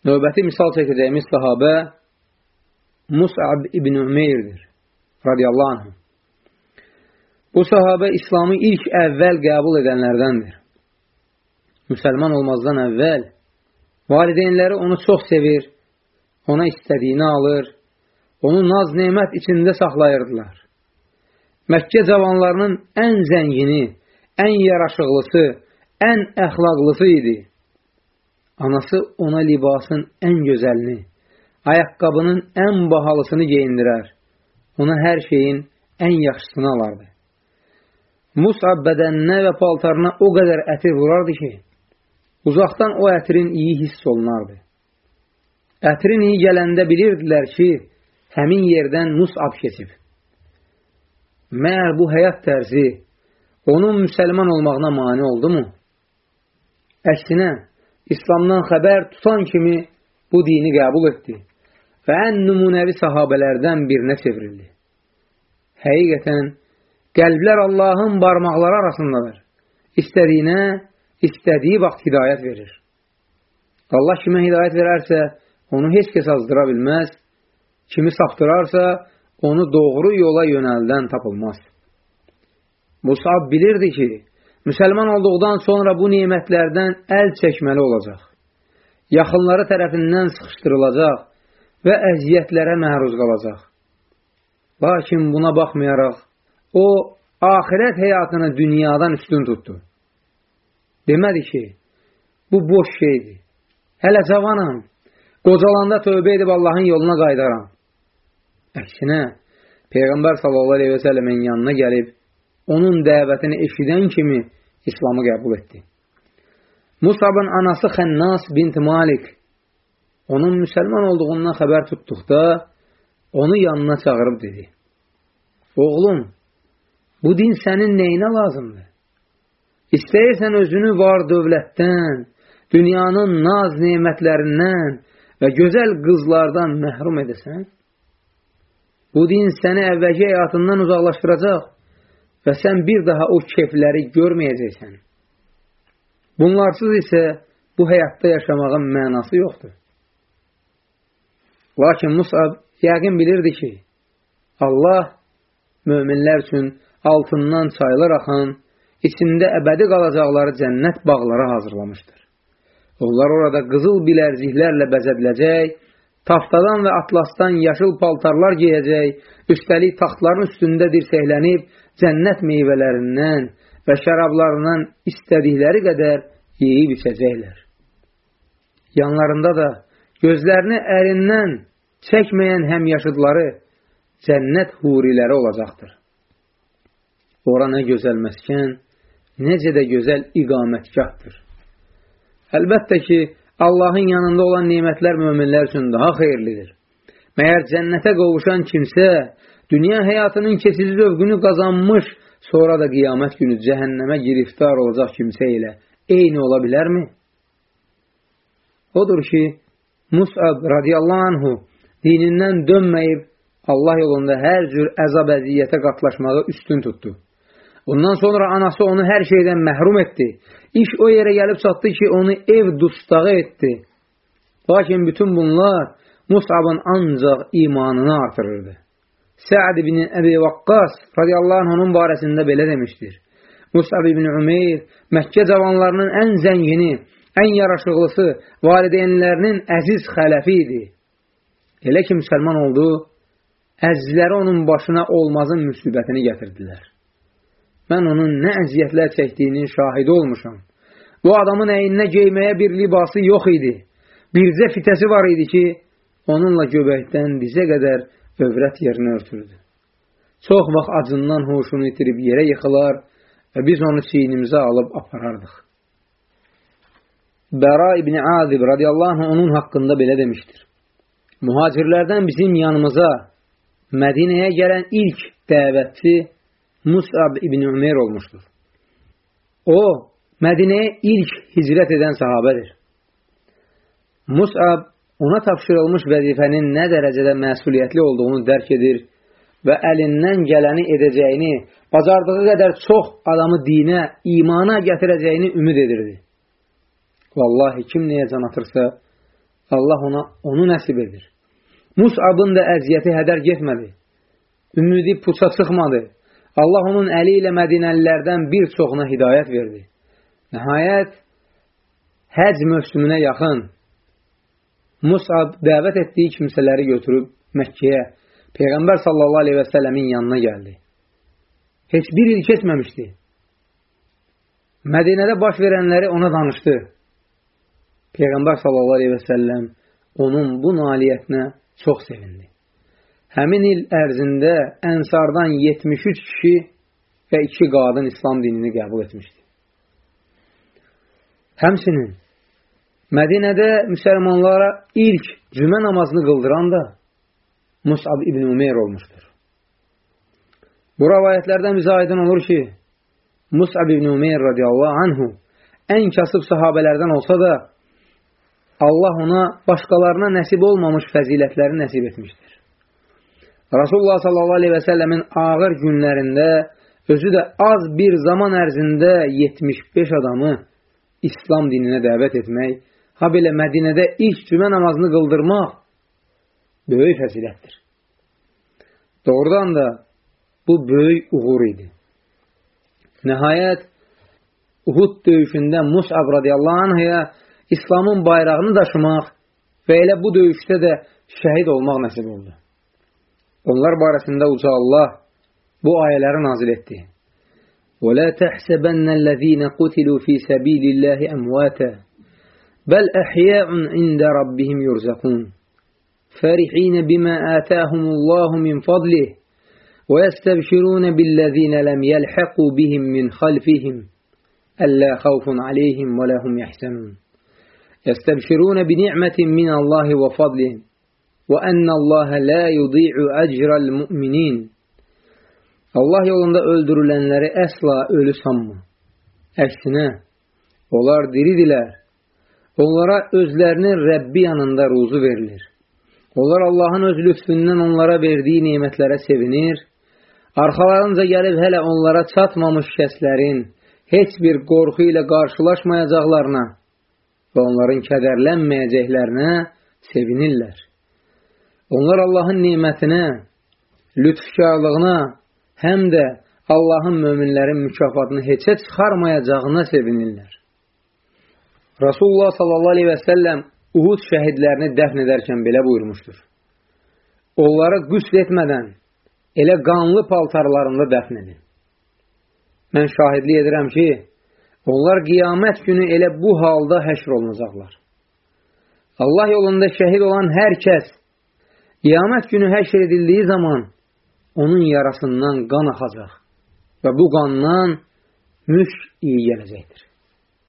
Növbəti misal çəkəcəyimiz sahabə Mus'ab ibn Ümeyrdir, radiyallahu anh. Bu sahabə İslamı ilk əvvəl qəbul edənlərdəndir. Müsəlman olmazdan əvvəl valideynləri onu çox sevir, ona istədiyini alır, onu naz nemət içində saxlayırdılar. Məkkə cavanlarının ən zəngini, ən yaraşıqlısı, ən əxlaqlısı idi. Anası ona libasın ən gözəlini, ayaqqabının ən bahalısını geyindirər. Ona hər şeyin ən yaxşısını alardı. Musab bədəninə və paltarına o qədər ətir vurardı ki, uzaqdan o ətirin iyi hiss olunardı. Ətrin iyi gələndə bilirdilər ki, həmin yerdən Musab keçib. Məyər bu həyat tərzi onun müsəlman olmağına mani oldu mu? Əksinə, İslamdan xəbər tutan kimi bu dini qəbul etdi və ən nümunəvi sahabələrdən birinə çevrildi. Həqiqətən, qəlblər Allahın barmaqları arasındadır. İstədiyinə, istədiyi vaxt hidayət verir. Allah kimə hidayət verərsə, onu heç kəs azdıra bilməz, kimi saptırarsa, onu doğru yola yönəldən tapılmaz. Musab bilirdi ki, Müsəlman olduqdan sonra bu nimətlərdən əl çəkməli olacaq. Yaxınları tərəfindən sıxışdırılacaq və əziyyətlərə məruz qalacaq. Lakin buna baxmayaraq, o, ahirət həyatını dünyadan üstün tutdu. Demədi ki, bu boş şeydir. Hələ cavanam, qocalanda tövbə edib Allahın yoluna qaydaram. Əksinə, Peyğəmbər səlləmin yanına gəlib, onun dəvətini eşidən kimi İslamı qəbul etdi. Musabın anası Xənnas bint Malik onun müsəlman olduğundan xəbər tutduqda onu yanına çağırıb dedi. Oğlum, bu din sənin neyinə lazımdır? İstəyirsən özünü var dövlətdən, dünyanın naz nemətlərindən və gözəl qızlardan məhrum edəsən? Bu din səni əvvəlki həyatından uzaqlaşdıracaq və sən bir daha o keyfləri görməyəcəksən. Bunlarsız isə bu həyatda yaşamağın mənası yoxdur. Lakin Musab yəqin bilirdi ki, Allah möminlər üçün altından çaylar axan, içində əbədi qalacaqları cənnət bağları hazırlamışdır. Onlar orada qızıl bilərziklərlə bəzədiləcək, taftadan və atlasdan yaşıl paltarlar geyəcək, üstəlik taxtların üstündə dirsəklənib, cənnət meyvələrindən və şərablarından istədikləri qədər yeyib içəcəklər. Yanlarında da gözlərini ərindən çəkməyən həmyaşıdları cənnət huriləri olacaqdır. Ora nə gözəl məskən, necə də gözəl iqamətgahdır. Əlbəttə ki, Allahın yanında olan nemətlər möminlər üçün daha xeyirlidir. Məyər cənnətə qovuşan kimsə dünya həyatının keçici zövqünü qazanmış, sonra da qiyamət günü cəhənnəmə giriftar olacaq kimsə ilə eyni ola bilərmi? Odur ki, Musab radiyallahu anhu dinindən dönməyib Allah yolunda hər cür əzab əziyyətə qatlaşmağı üstün tutdu. Bundan sonra anası onu hər şeydən məhrum etdi. İş o yerə gəlib çatdı ki, onu ev dustağı etdi. Lakin bütün bunlar Musabın ancaq imanını artırırdı. Səad ibn Əbi Vaqqas radiyallahu anh onun barəsində belə demişdir. Musab ibn Ümeyr Məkkə cavanlarının ən zəngini, ən yaraşıqlısı, valideynlərinin əziz xələfi idi. Elə ki, müsəlman oldu, əzizləri onun başına olmazın müsibətini gətirdilər. Mən onun nə əziyyətlər çəkdiyinin şahidi olmuşam. Bu adamın əyninə geyməyə bir libası yox idi. Bircə fitəsi var idi ki, onunla göbəkdən dizə qədər övrət yerini örtürdü. Çox vaxt acından hoşunu itirib yerə yıxılar və biz onu çiynimizə alıb aparardıq. Bəra İbni Azib radiyallahu anh onun haqqında belə demişdir. Mühacirlərdən bizim yanımıza Mədinəyə gələn ilk dəvətçi Musab İbni Ömer olmuşdur. O, Mədinəyə ilk hicrət edən sahabədir. Musab ona tapşırılmış vəzifənin nə dərəcədə məsuliyyətli olduğunu dərk edir və əlindən gələni edəcəyini, bacardığı qədər çox adamı dinə, imana gətirəcəyini ümid edirdi. Vallahi, kim nəyə can atırsa, Allah ona onu nəsib edir. Musabın da əziyyəti hədər getmədi. Ümidi puça çıxmadı. Allah onun əli ilə Mədinəlilərdən bir çoxuna hidayət verdi. Nəhayət, həc mövsümünə yaxın Musab dəvət etdiyi kimsələri götürüb Məkkəyə Peyğəmbər sallallahu aleyhi və səlləmin yanına gəldi. Heç bir il keçməmişdi. Mədinədə baş verənləri ona danışdı. Peyğəmbər sallallahu aleyhi və səlləm onun bu nailiyyətinə çox sevindi. Həmin il ərzində ənsardan 73 kişi və 2 qadın İslam dinini qəbul etmişdi. Həmsinin Mədinədə müsəlmanlara ilk cümə namazını qıldıran da Musab ibn Umeyr olmuşdur. Bu rəvayətlərdən bizə aydın olur ki, Musab ibn Umeyr radiyallahu anhu ən kasıb sahabələrdən olsa da Allah ona başqalarına nəsib olmamış fəzilətləri nəsib etmişdir. Rasulullah sallallahu aleyhi və səlləmin ağır günlərində özü də az bir zaman ərzində 75 adamı İslam dininə dəvət etmək, ha belə Mədinədə ilk cümə namazını qıldırmaq böyük fəzilətdir. Doğrudan da bu böyük uğur idi. Nəhayət, Uhud döyüşündə Musab radiyallahu anhaya İslamın bayrağını daşımaq və elə bu döyüşdə də şəhid olmaq nəsib oldu. Onlar barəsində uca Allah bu ayələri nazil etdi. وَلَا تَحْسَبَنَّ الَّذ۪ينَ قُتِلُوا ف۪ي سَب۪يلِ اللّٰهِ أَمْوَاتًا بَلْ أَحْيَاءٌ عِنْدَ رَبِّهِمْ يُرْزَقُونَ فَرِح۪ينَ بِمَا آتَاهُمُ اللّٰهُ مِنْ فَضْلِهِ وَيَسْتَبْشِرُونَ بِالَّذ۪ينَ لَمْ يَلْحَقُوا بِهِمْ مِنْ خَلْفِهِمْ أَلَّا خَوْفٌ عَلَيْهِمْ وَلَا هُمْ يَحْزَنُونَ يَسْتَبْشِرُونَ بِنِعْمَةٍ مِنَ اللّٰهِ وَفَضْلِهِ وَأَنَّ اللّٰهَ لَا يُضِيعُ أَجْرَ الْمُؤْمِنِينَ Allah yolunda öldürülənləri əsla ölü sanma. Əksinə, onlar diridilər. Onlara özlərinin Rəbbi yanında ruzu verilir. Onlar Allahın öz lütfündən onlara verdiyi nemətlərə sevinir. Arxalarınca gəlib hələ onlara çatmamış kəslərin heç bir qorxu ilə qarşılaşmayacaqlarına və onların kədərlənməyəcəklərinə sevinirlər. Onlar Allahın nemətinə, lütfkarlığına, həm də Allahın möminlərin mükafatını heçə çıxarmayacağına sevinirlər. Rasulullah sallallahu aleyhi və səlləm Uhud şəhidlərini dəfn edərkən belə buyurmuşdur. Onları qüsl etmədən elə qanlı paltarlarında dəfn edin. Mən şahidlik edirəm ki, onlar qiyamət günü elə bu halda həşr olunacaqlar. Allah yolunda şəhid olan hər kəs qiyamət günü həşr edildiyi zaman onun yarasından qan axacaq və bu qandan müşk iyi gələcəkdir.